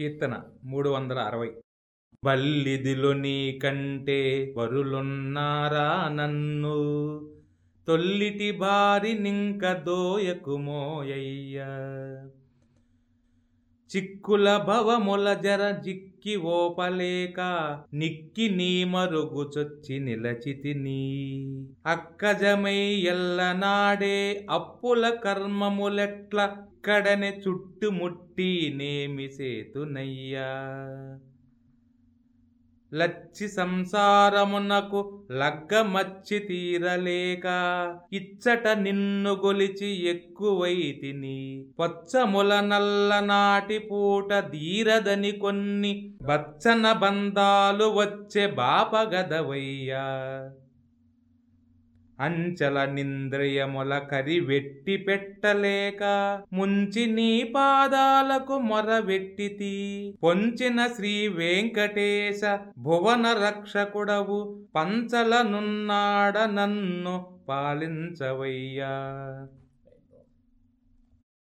కీర్తన మూడు వందల అరవై. బల్లిదిలో నీకంటే వరులున్నారా నన్ను? తొల్లిటి బారి నింక దోయకుమోయ్యా చిక్కుల భవముల జర జిక్కి ఓపలేక నిక్కి నీ మరుగుచొచ్చి నిలచితి నిలచితిని అక్కజమై ఎల్లనాడే అప్పుల కర్మములెట్ల కడనే చుట్టుముట్టి నేమి సేతునయ్యా లచ్చి సంసారమునకు లగ్గమచ్చి తీరలేక ఇచ్చట నిన్ను గొలిచి ఎక్కువైతిని పొచ్చముల నల్లనాటి పూట ధీరదని కొన్ని బచ్చన బంధాలు వచ్చే బాపగదవయ్యా అంచల నింద్రియముల కరి వెట్టి పెట్టలేక ముంచి నీ పాదాలకు మొరవెట్టితి పొంచిన శ్రీ వెంకటేశ భువన రక్షకుడవు పంచలనున్నాడ నన్ను పాలించవయ్యా.